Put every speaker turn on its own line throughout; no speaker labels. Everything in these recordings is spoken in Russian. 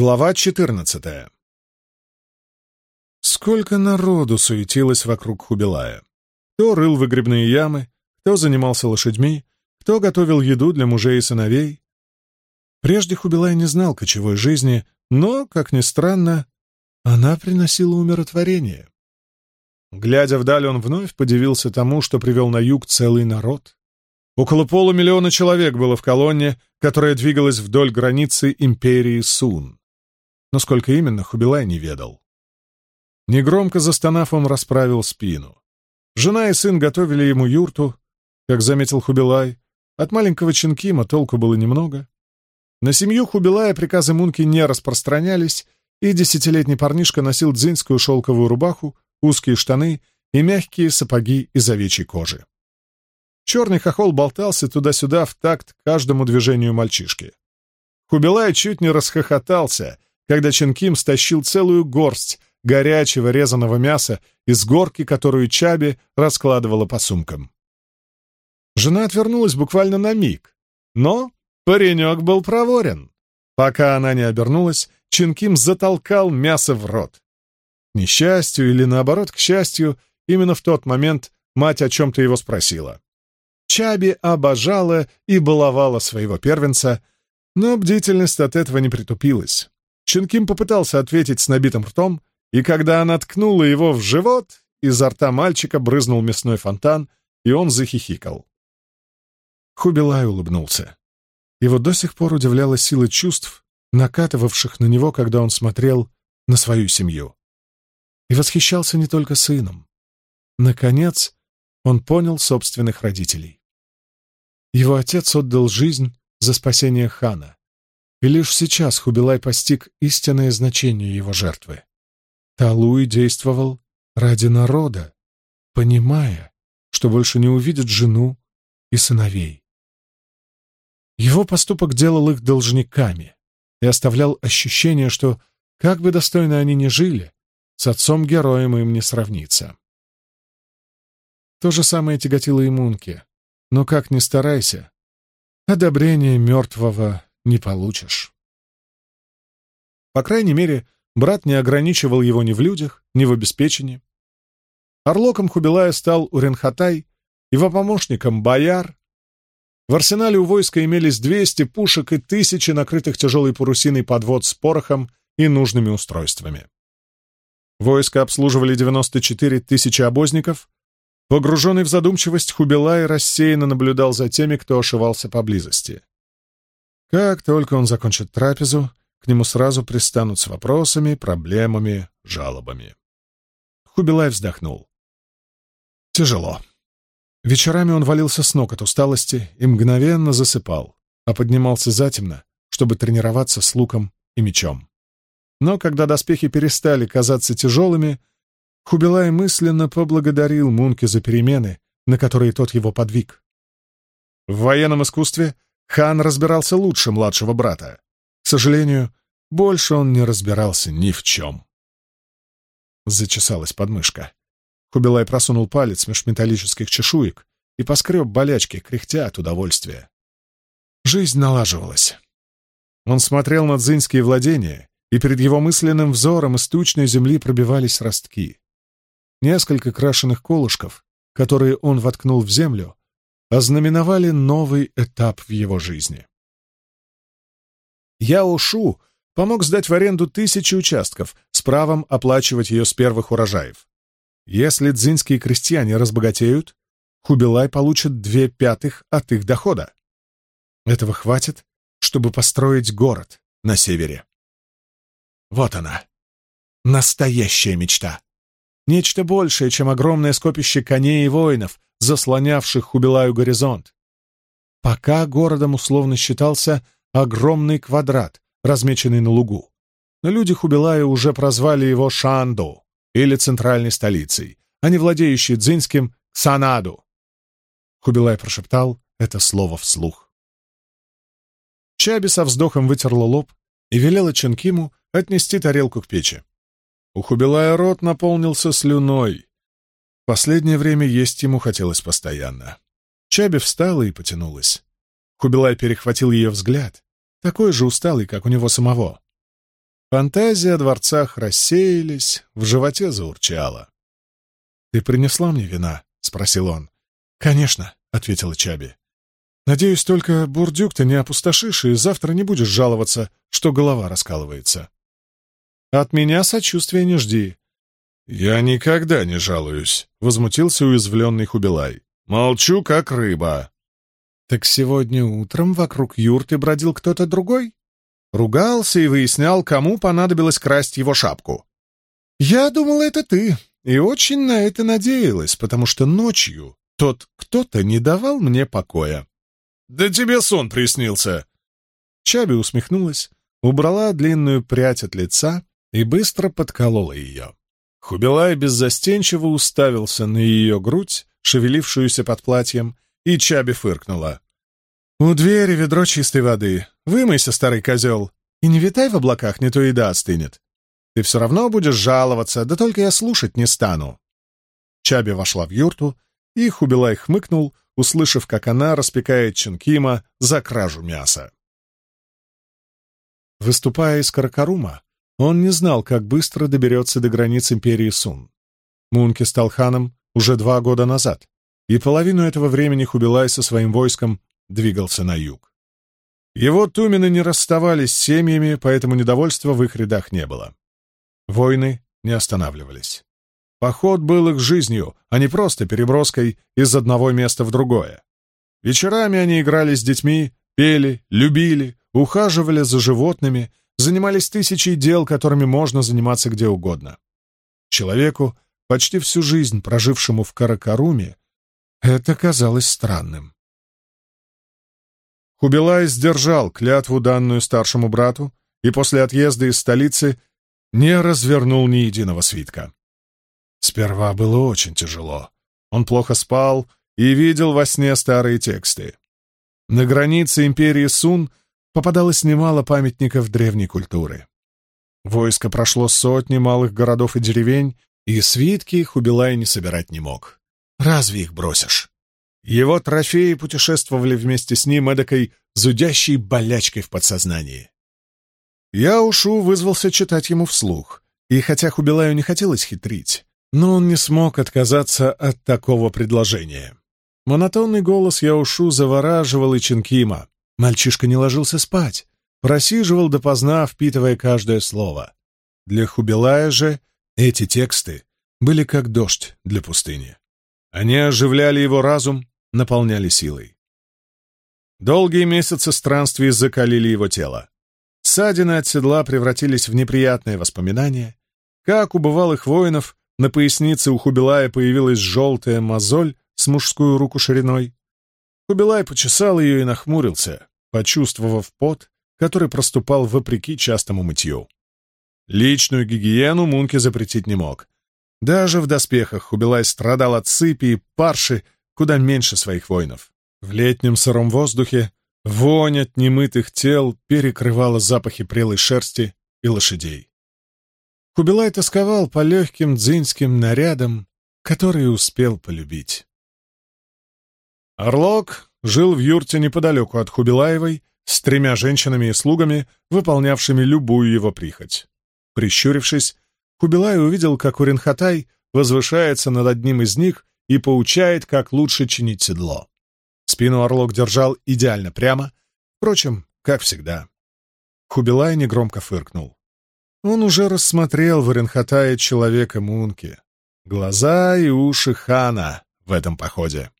Глава 14 Сколько народу суетилось вокруг Хубилая. Кто рыл выгребные ямы, кто занимался лошадьми, кто готовил еду для мужей и сыновей. Прежде Хубилай не знал кочевой жизни, но, как ни странно, она приносила умиротворение. Глядя вдаль, он вновь подивился тому, что привел на юг целый народ. Около полумиллиона человек было в колонне, которая двигалась вдоль границы империи Сун но сколько именно, Хубилай не ведал. Негромко застонав, он расправил спину. Жена и сын готовили ему юрту, как заметил Хубилай. От маленького Чинкима толку было немного. На семью Хубилая приказы Мунки не распространялись, и десятилетний парнишка носил дзинскую шелковую рубаху, узкие штаны и мягкие сапоги из овечьей кожи. Черный хохол болтался туда-сюда в такт каждому движению мальчишки. Хубилай чуть не расхохотался, когда Ченким стащил целую горсть горячего резаного мяса из горки, которую Чаби раскладывала по сумкам. Жена отвернулась буквально на миг, но паренек был проворен. Пока она не обернулась, Чинким затолкал мясо в рот. К несчастью или, наоборот, к счастью, именно в тот момент мать о чем-то его спросила. Чаби обожала и баловала своего первенца, но бдительность от этого не притупилась. Чинким попытался ответить с набитым ртом, и когда она ткнула его в живот, изо рта мальчика брызнул мясной фонтан, и он захихикал. Хубилай улыбнулся. Его до сих пор удивляла сила чувств, накатывавших на него, когда он смотрел на свою семью. И восхищался не только сыном. Наконец, он понял собственных родителей. Его отец отдал жизнь за спасение хана, и лишь сейчас Хубилай постиг истинное значение его жертвы. Талуй действовал ради народа, понимая, что больше не увидит жену и сыновей. Его поступок делал их должниками и оставлял ощущение, что, как бы достойно они ни жили, с отцом-героем им не сравнится. То же самое тяготило и Мунке, но как ни старайся, одобрение мертвого не получишь. По крайней мере, брат не ограничивал его ни в людях, ни в обеспечении. Орлоком Хубилая стал Уренхатай, его помощником — Бояр. В арсенале у войска имелись 200 пушек и тысячи накрытых тяжелой парусиной подвод с порохом и нужными устройствами. Войско обслуживали 94 тысячи обозников. Погруженный в задумчивость, Хубилай рассеянно наблюдал за теми, кто ошивался поблизости. Как только он закончит трапезу, к нему сразу пристанут с вопросами, проблемами, жалобами. Хубилай вздохнул. Тяжело. Вечерами он валился с ног от усталости и мгновенно засыпал, а поднимался затемно, чтобы тренироваться с луком и мечом. Но когда доспехи перестали казаться тяжелыми, Хубилай мысленно поблагодарил Мунке за перемены, на которые тот его подвиг. В военном искусстве — Хан разбирался лучше младшего брата. К сожалению, больше он не разбирался ни в чем. Зачесалась подмышка. Хубилай просунул палец меж металлических чешуек и поскреб болячки, кряхтя от удовольствия. Жизнь налаживалась. Он смотрел на дзинские владения, и перед его мысленным взором из тучной земли пробивались ростки. Несколько крашеных колышков, которые он воткнул в землю, ознаменовали новый этап в его жизни. Яо Шу помог сдать в аренду тысячи участков с правом оплачивать ее с первых урожаев. Если дзинские крестьяне разбогатеют, Хубилай получит две пятых от их дохода. Этого хватит, чтобы построить город на севере. Вот она, настоящая мечта. Нечто большее, чем огромное скопище коней и воинов, заслонявших Хубилаю горизонт. Пока городом условно считался огромный квадрат, размеченный на лугу. Но люди Хубилая уже прозвали его Шанду, или центральной столицей, а не владеющий дзинским Санаду. Хубилай прошептал это слово вслух. Чаби со вздохом вытерла лоб и велела Ченкиму отнести тарелку к печи. У Хубилая рот наполнился слюной, Последнее время есть ему хотелось постоянно. Чаби встала и потянулась. Хубилай перехватил ее взгляд, такой же усталый, как у него самого. Фантазии о дворцах рассеялись, в животе заурчало. «Ты принесла мне вина?» — спросил он. «Конечно», — ответила Чаби. «Надеюсь, только бурдюк ты не опустошишь, и завтра не будешь жаловаться, что голова раскалывается». «От меня сочувствия не жди».
«Я никогда не жалуюсь», — возмутился уязвленный Хубилай. «Молчу, как рыба».
«Так сегодня утром вокруг юрты бродил кто-то другой?» Ругался и выяснял, кому понадобилось красть его шапку. «Я думала, это ты, и очень на это надеялась, потому что ночью тот кто-то не давал мне покоя».
«Да тебе сон приснился!»
Чаби усмехнулась, убрала длинную прядь от лица и быстро подколола ее. Хубилай беззастенчиво уставился на ее грудь, шевелившуюся под платьем, и Чаби фыркнула. «У двери ведро чистой воды. Вымойся, старый козел, и не витай в облаках, не то еда остынет. Ты все равно будешь жаловаться, да только я слушать не стану». Чаби вошла в юрту, и Хубилай хмыкнул, услышав, как она распекает Чункима за кражу мяса. Выступая из Каракарума, он не знал, как быстро доберется до границ империи Сун. Мунки стал ханом уже два года назад, и половину этого времени Хубилай со своим войском двигался на юг. Его тумены не расставались с семьями, поэтому недовольства в их рядах не было. Войны не останавливались. Поход был их жизнью, а не просто переброской из одного места в другое. Вечерами они играли с детьми, пели, любили, ухаживали за животными, занимались тысячей дел, которыми можно заниматься где угодно. Человеку, почти всю жизнь прожившему в Каракаруме, это казалось странным. Хубилай сдержал клятву, данную старшему брату, и после отъезда из столицы не развернул ни единого свитка. Сперва было очень тяжело. Он плохо спал и видел во сне старые тексты. На границе империи Сун попадалось немало памятников древней культуры. Войско прошло сотни малых городов и деревень, и свитки Хубилай не собирать не мог. Разве их бросишь? Его трофеи путешествовали вместе с ним эдакой зудящей болячкой в подсознании. Я ушу вызвался читать ему вслух, и хотя Хубилаю не хотелось хитрить, но он не смог отказаться от такого предложения. Монотонный голос Яушу завораживал и Чинкима. Мальчишка не ложился спать, просиживал допоздна, впитывая каждое слово. Для Хубилая же эти тексты были как дождь для пустыни. Они оживляли его разум, наполняли силой. Долгие месяцы странствий закалили его тело. Ссадины от седла превратились в неприятные воспоминания. Как у бывалых воинов, на пояснице у Хубилая появилась желтая мозоль с мужскую руку шириной. Хубилай почесал ее и нахмурился, почувствовав пот, который проступал вопреки частому мытью. Личную гигиену Мунки запретить не мог. Даже в доспехах Хубилай страдал от сыпи и парши куда меньше своих воинов. В летнем сыром воздухе вонь от немытых тел перекрывала запахи прелой шерсти и лошадей. Кубилай тосковал по легким дзинским нарядам, которые успел полюбить. Орлок жил в юрте неподалеку от Хубилаевой с тремя женщинами и слугами, выполнявшими любую его прихоть. Прищурившись, Хубилай увидел, как Уренхатай возвышается над одним из них и поучает, как лучше чинить седло. Спину Орлок держал идеально прямо, впрочем, как всегда. Хубилай негромко фыркнул. Он уже рассмотрел в Оренхатае человека Мунки. Глаза и уши хана в этом походе.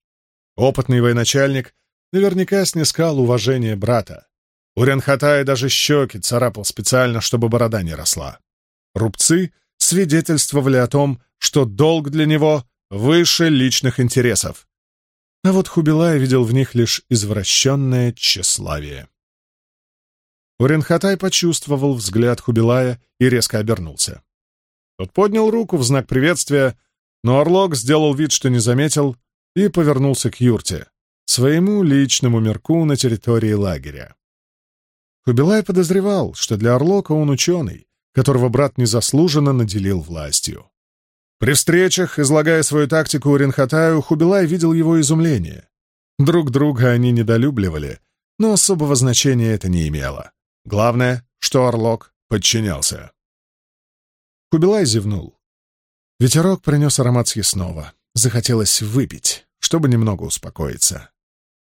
Опытный военачальник наверняка снискал уважение брата. У Ренхатая даже щеки царапал специально, чтобы борода не росла. Рубцы свидетельствовали о том, что долг для него выше личных интересов. А вот Хубилай видел в них лишь извращенное тщеславие. Уренхатай почувствовал взгляд Хубилая и резко обернулся. Тот поднял руку в знак приветствия, но Орлок сделал вид, что не заметил, и повернулся к юрте, своему личному мерку на территории лагеря. Хубилай подозревал, что для Орлока он ученый, которого брат незаслуженно наделил властью. При встречах, излагая свою тактику Уренхатаю, Хубилай видел его изумление. Друг друга они недолюбливали, но особого значения это не имело. Главное, что Орлок
подчинялся.
Кубилай зевнул. Ветерок принес аромат съестного. Захотелось выпить, чтобы немного успокоиться.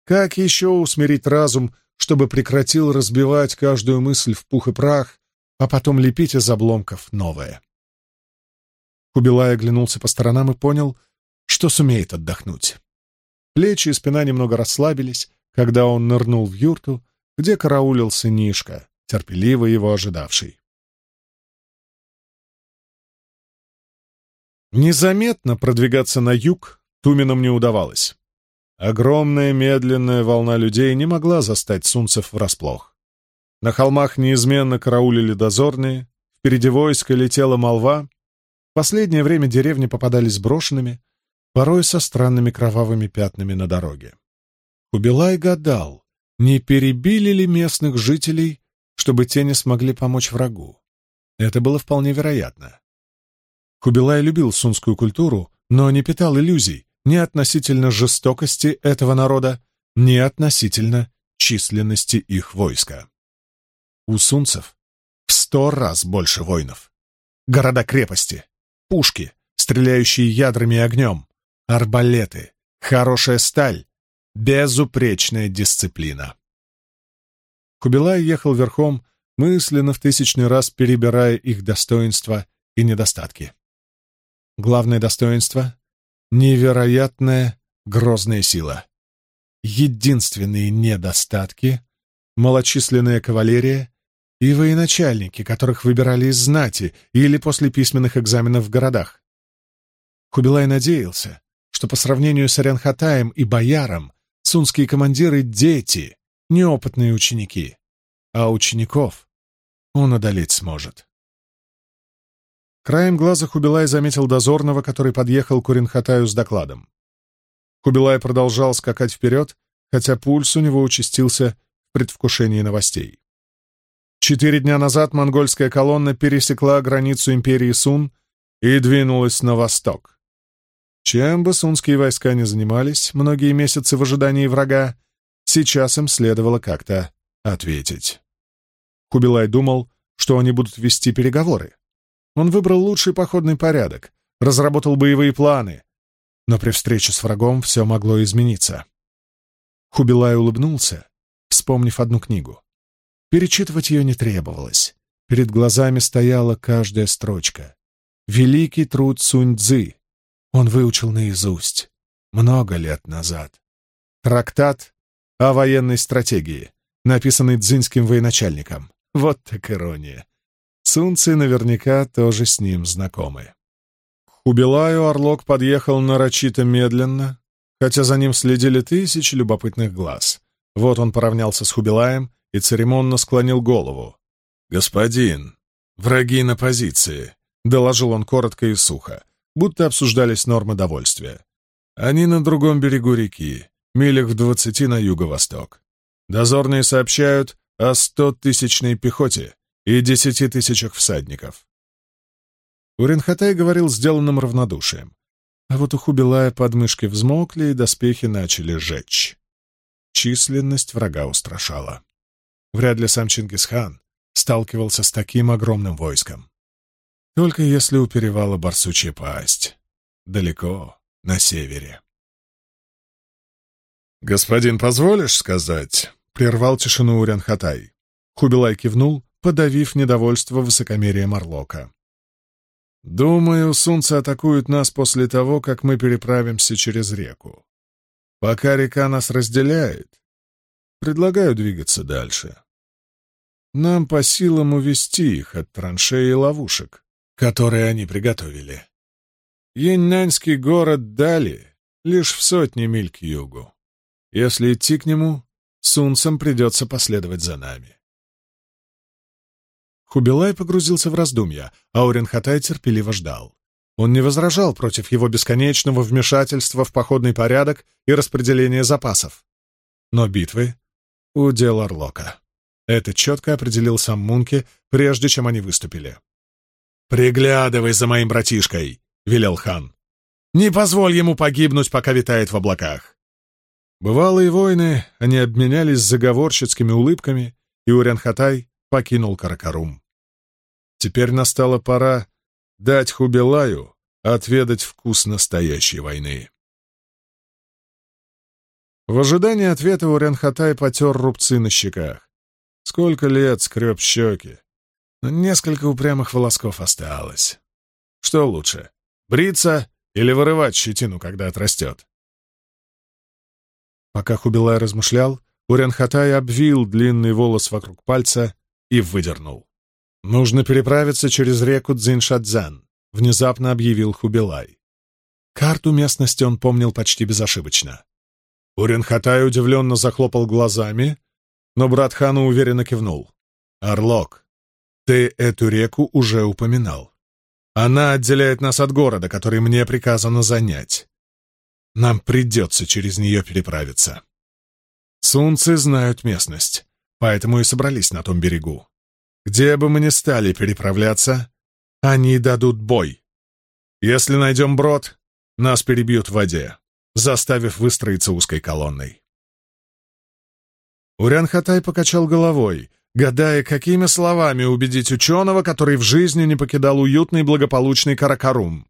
Как еще усмирить разум, чтобы прекратил разбивать каждую мысль в пух и прах, а потом лепить из обломков новое? Кубилай оглянулся по сторонам и понял, что сумеет отдохнуть. Плечи и спина немного расслабились, когда он нырнул в юрту, где караулил сынишка, терпеливо его ожидавший. Незаметно продвигаться на юг Туминам не удавалось. Огромная медленная волна людей не могла застать сунцев врасплох. На холмах неизменно караулили дозорные, впереди войска летела молва. В последнее время деревни попадались брошенными, порой со странными кровавыми пятнами на дороге. Хубилай гадал, не перебили ли местных жителей, чтобы те не смогли помочь врагу. Это было вполне вероятно. Хубилай любил сунскую культуру, но не питал иллюзий ни относительно жестокости этого народа, ни относительно численности их войска. У сунцев в сто раз больше воинов. Города-крепости, пушки, стреляющие ядрами и огнем, арбалеты, хорошая сталь, безупречная дисциплина. Кубилай ехал верхом, мысленно в тысячный раз перебирая их достоинства и недостатки. Главное достоинство — невероятная грозная сила. Единственные недостатки — малочисленная кавалерия и военачальники, которых выбирали из знати или после письменных экзаменов в городах. Кубилай надеялся, что по сравнению с Аренхатаем и Бояром сунские командиры — дети, неопытные ученики, а учеников он одолеть сможет. Краем глаза Хубилай заметил дозорного, который подъехал к Уренхатаю с докладом. Хубилай продолжал скакать вперед, хотя пульс у него участился в предвкушении новостей. Четыре дня назад монгольская колонна пересекла границу империи Сун и двинулась на восток. Чем бы сунские войска не занимались многие месяцы в ожидании врага, сейчас им следовало как-то ответить. Кубилай думал, что они будут вести переговоры. Он выбрал лучший походный порядок, разработал боевые планы, но при встрече с врагом все могло измениться. Хубилай улыбнулся, вспомнив одну книгу. Перечитывать ее не требовалось. Перед глазами стояла каждая строчка. Великий труд Сунь-Дзы, он выучил наизусть много лет назад. Трактат о военной стратегии, написанный дзинским военачальником. Вот так ирония. Сунцы наверняка тоже с ним знакомы. К Хубилаю Орлок подъехал нарочито медленно, хотя за ним следили тысячи любопытных глаз. Вот он поравнялся с Хубилаем и церемонно склонил голову. «Господин, враги на позиции», — доложил он коротко и сухо будто обсуждались нормы довольствия. Они на другом берегу реки, милях в двадцати на юго-восток. Дозорные сообщают о стотысячной пехоте и десяти тысячах всадников. Уренхатай говорил сделанным равнодушием, а вот у Хубилая подмышки взмокли и доспехи начали жечь. Численность врага устрашала. Вряд ли сам Чингисхан сталкивался с таким огромным войском. Только если у перевала Барсучья пасть. Далеко, на севере. «Господин, позволишь сказать?» — прервал тишину Урянхатай. Хубилай кивнул, подавив недовольство высокомерия Марлока. «Думаю, сунцы атакуют нас после того, как мы переправимся через реку. Пока река нас разделяет, предлагаю двигаться дальше. Нам по силам увести их от траншеи и ловушек которые они приготовили. Яньнаньский город дали лишь в сотни миль к югу. Если идти к нему, сунцам придется последовать за нами. Хубилай погрузился в раздумья, а Уренхатай терпеливо ждал. Он не возражал против его бесконечного вмешательства в походный порядок и распределение запасов. Но битвы — удел Орлока. Это четко определил сам Мунке, прежде чем они выступили. «Приглядывай за моим братишкой», — велел хан. «Не позволь ему погибнуть, пока витает в облаках». Бывалые воины, они обменялись заговорщицкими улыбками, и Урянхатай покинул Каракарум. Теперь настала пора дать Хубилаю отведать вкус настоящей войны. В ожидании ответа Уренхатай потер рубцы на щеках. Сколько лет скреб щеки, но несколько упрямых волосков осталось. Что лучше, бриться или вырывать щетину, когда отрастет? Пока Хубилай размышлял, Уренхатай обвил длинный волос вокруг пальца и выдернул. «Нужно переправиться через реку Цзиншадзян», — внезапно объявил Хубилай. Карту местности он помнил почти безошибочно. Уренхатай удивленно захлопал глазами, но брат хана уверенно кивнул. «Орлок, ты эту реку уже упоминал. Она отделяет нас от города, который мне приказано занять. Нам придется через нее переправиться. Сунцы знают местность, поэтому и собрались на том берегу. Где бы мы ни стали переправляться, они дадут бой. Если найдем брод, нас перебьют в воде, заставив выстроиться узкой колонной. Урян-Хатай покачал головой, гадая, какими словами убедить ученого, который в жизни не покидал уютный благополучный Каракарум.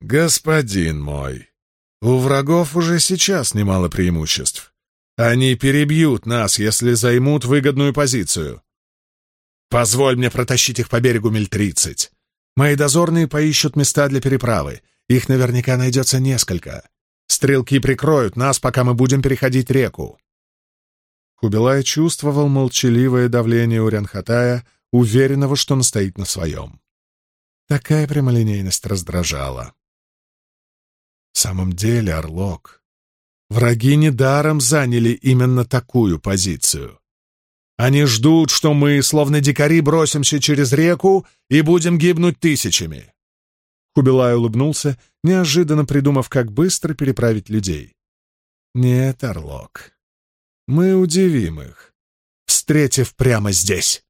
«Господин мой, у врагов уже сейчас немало преимуществ. Они перебьют нас, если займут выгодную позицию. Позволь мне протащить их по берегу миль тридцать. Мои дозорные поищут места для переправы. Их наверняка найдется несколько. Стрелки прикроют нас, пока мы будем переходить реку. Хубилай чувствовал молчаливое давление Урянхатая, уверенного, что настоит на своем. Такая прямолинейность раздражала. В самом деле, Орлок, враги недаром заняли именно такую позицию. Они ждут, что мы, словно дикари, бросимся через реку и будем гибнуть тысячами. Кубилай улыбнулся, неожиданно придумав, как быстро переправить людей. Нет, Орлок, мы удивим их, встретив прямо здесь.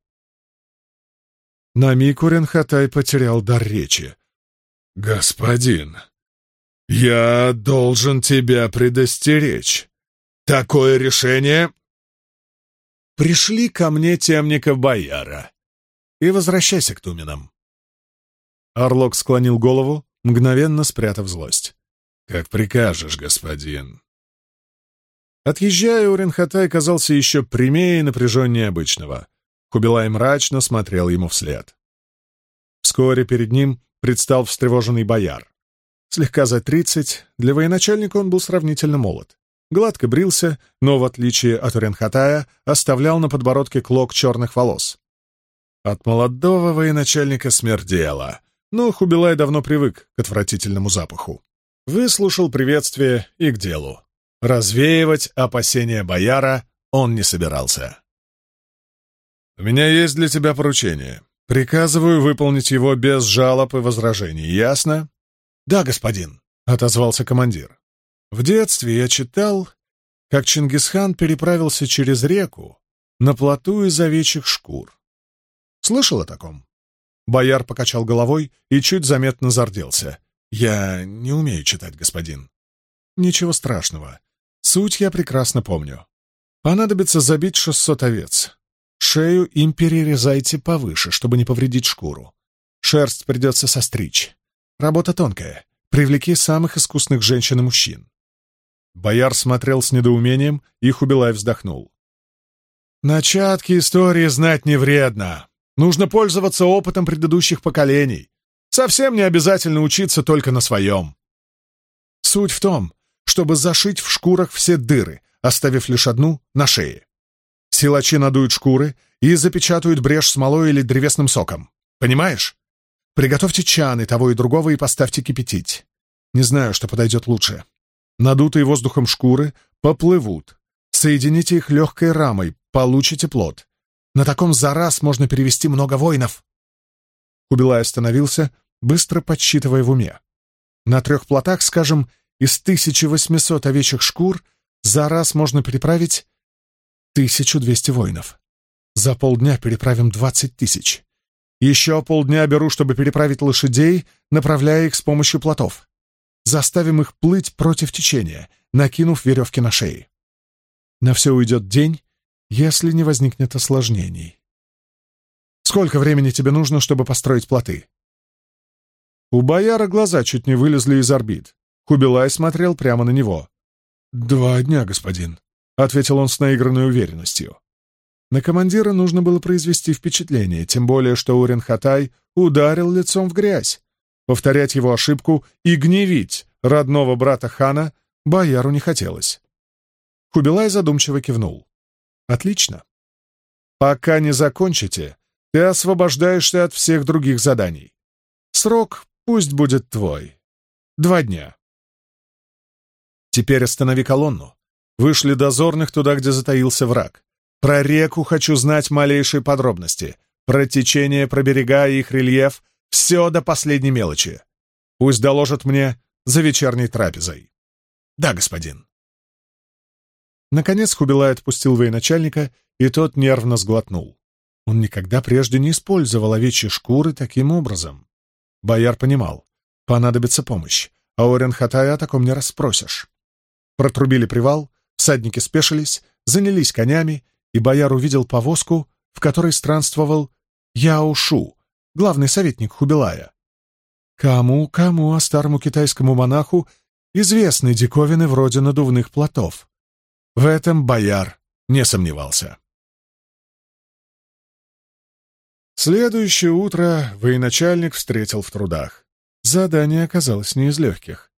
На миг Уренхатай потерял дар речи. «Господин, я должен тебя предостеречь. Такое решение Пришли ко мне темников бояра. И возвращайся к Туминам. Орлок склонил голову, мгновенно спрятав злость. «Как прикажешь, господин». Отъезжая, Уренхатай казался еще прямее и напряженнее обычного. Кубилай мрачно смотрел ему вслед. Вскоре перед ним предстал встревоженный бояр. Слегка за тридцать, для военачальника он был сравнительно молод. Гладко брился, но, в отличие от Уренхатая, оставлял на подбородке клок черных волос. От молодого военачальника смердело, но Хубилай давно привык к отвратительному запаху. Выслушал приветствие и к делу. Развеивать опасения бояра он не собирался. «У меня есть для тебя поручение. Приказываю выполнить его без жалоб и возражений, ясно?» «Да, господин», — отозвался командир. В детстве я читал, как Чингисхан переправился через реку на плоту из овечьих шкур. Слышал о таком? Бояр покачал головой и чуть заметно зарделся. «Я не умею читать, господин». «Ничего страшного. Суть я прекрасно помню. Понадобится забить шестьсот овец. Шею им перерезайте повыше, чтобы не повредить шкуру. Шерсть придется состричь. Работа тонкая. Привлеки самых искусных женщин и мужчин. Бояр смотрел с недоумением, и Хубилай вздохнул. «Начатки истории знать не вредно. Нужно пользоваться опытом предыдущих поколений. Совсем не обязательно учиться только на своем. Суть в том, чтобы зашить в шкурах все дыры, оставив лишь одну на шее. Силачи надуют шкуры и запечатают брешь смолой или древесным соком. Понимаешь? Приготовьте чаны того и другого и поставьте кипятить. Не знаю, что подойдет лучше. Надутые воздухом шкуры поплывут. Соедините их легкой рамой, получите плод. На таком за раз можно перевести много воинов. Кубилай остановился, быстро подсчитывая в уме. На трех плотах, скажем, из 1800 овечьих шкур за раз можно переправить 1200 воинов. За полдня переправим 20 тысяч. Еще полдня беру, чтобы переправить лошадей, направляя их с помощью плотов. Заставим их плыть против течения, накинув веревки на шеи. На все уйдет день, если не возникнет осложнений. Сколько времени тебе нужно, чтобы построить плоты?» У бояра глаза чуть не вылезли из орбит. Хубилай смотрел прямо на него. «Два дня, господин», — ответил он с наигранной уверенностью. На командира нужно было произвести впечатление, тем более, что Уренхатай ударил лицом в грязь. Повторять его ошибку и гневить родного брата хана бояру не хотелось. Хубилай задумчиво кивнул. «Отлично. Пока не закончите, ты освобождаешься от всех других заданий. Срок пусть будет твой. Два дня. Теперь останови колонну. Вышли дозорных туда, где затаился враг. Про реку хочу знать малейшие подробности. Про течение, про берега и их рельеф. Все до последней мелочи. Пусть доложат мне за вечерней трапезой. Да, господин. Наконец Хубилай отпустил военачальника, и тот нервно сглотнул. Он никогда прежде не использовал овечьи шкуры таким образом. Бояр понимал, понадобится помощь, а у Ренхатая о таком не расспросишь. Протрубили привал, всадники спешились, занялись конями, и бояр увидел повозку, в которой странствовал Яушу, главный советник Хубилая. Кому, кому, а старому китайскому монаху известны диковины вроде надувных плотов. В этом бояр не сомневался. Следующее утро военачальник встретил в трудах. Задание оказалось не из легких.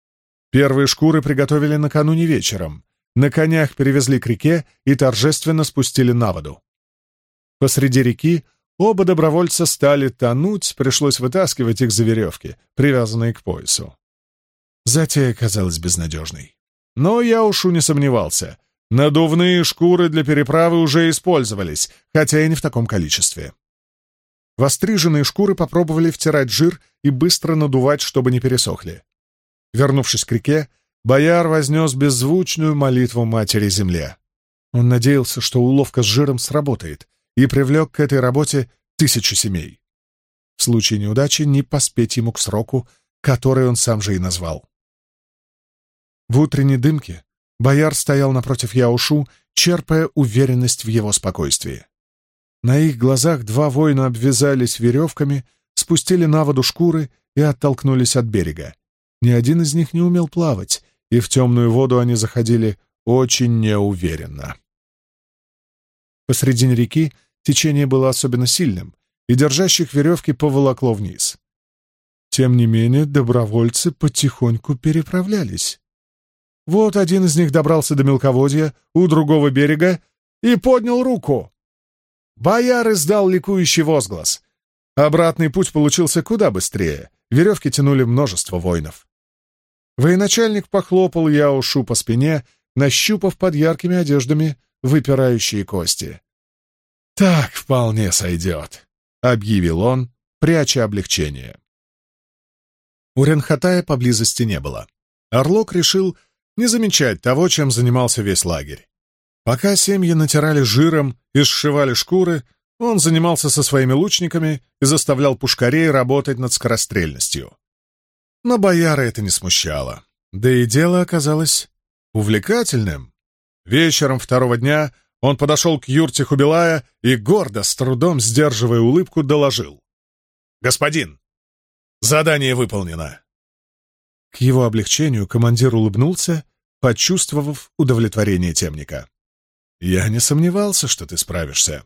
Первые шкуры приготовили накануне вечером. На конях перевезли к реке и торжественно спустили на воду. Посреди реки оба добровольца стали тонуть, пришлось вытаскивать их за веревки, привязанные к поясу. Затея казалась безнадежной. Но я уж не сомневался. Надувные шкуры для переправы уже использовались, хотя и не в таком количестве. Востриженные шкуры попробовали втирать жир и быстро надувать, чтобы не пересохли. Вернувшись к реке, бояр вознес беззвучную молитву матери земле. Он надеялся, что уловка с жиром сработает, и привлек к этой работе тысячу семей. В случае неудачи не поспеть ему к сроку, который он сам же и назвал. В утренней дымке бояр стоял напротив Яушу, черпая уверенность в его спокойствии. На их глазах два воина обвязались веревками, спустили на воду шкуры и оттолкнулись от берега. Ни один из них не умел плавать, и в темную воду они заходили очень неуверенно. Посредине реки течение было особенно сильным, и держащих веревки поволокло вниз. Тем не менее, добровольцы потихоньку переправлялись. Вот один из них добрался до мелководья у другого берега и поднял руку. Бояр издал ликующий возглас. Обратный путь получился куда быстрее. Веревки тянули множество воинов. Военачальник похлопал Яушу по спине, нащупав под яркими одеждами выпирающие кости. «Так вполне сойдет», — объявил он, пряча облегчение. У Ренхатая поблизости не было. Орлок решил не замечать того, чем занимался весь лагерь. Пока семьи натирали жиром и сшивали шкуры, он занимался со своими лучниками и заставлял пушкарей работать над скорострельностью. Но бояра это не смущало. Да и дело оказалось увлекательным. Вечером второго дня он подошел к юрте Хубилая и, гордо, с трудом сдерживая улыбку, доложил. «Господин, задание выполнено!» К его облегчению командир улыбнулся, почувствовав удовлетворение темника. «Я не сомневался, что ты справишься»,